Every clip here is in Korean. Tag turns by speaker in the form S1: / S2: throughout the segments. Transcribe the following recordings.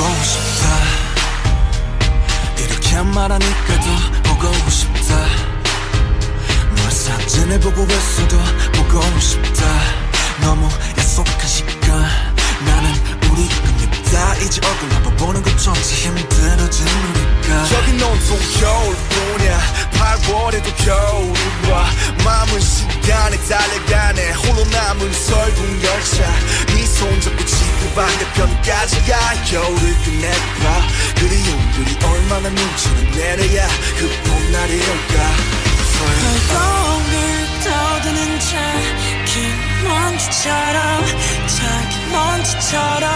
S1: 보고 싶다. 이렇게 말하니까 더 보고 싶다. 널 사진을 보고 있어도 보고 싶다. 너무 약속한 시간. 나는 우리 겁니다. 이제 얼굴 한번 보는 것조차 우리가.
S2: 여긴 온통 겨울뿐이야. 8월에도 겨울이 와. 마음은 시간에 달려가네. 홀로 남은 지구 반대편까지 가 겨울을 끝내봐 그리움들이 얼마나 눈치를 내려야 그 봄날이 올까?
S3: 거울 떠드는 자긴 먼지처럼 자긴 먼지처럼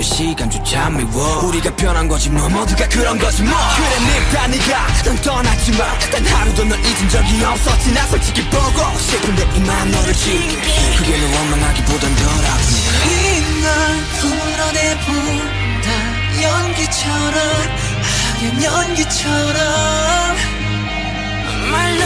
S3: 남은
S1: 시간조차 미워. 우리가 변한 거지 뭐. 모두가 그런 거지 뭐. 그래 네 늙다 네가 난 떠났지만 단 하루도 널 잊은 적이 없었지. 나 솔직히 보고 싶은데 이만 너를 지키게. 그게 널 원망하기보단 덜 아프네.
S3: 이날 풀어내보다. 연기처럼 하얀 연기처럼. My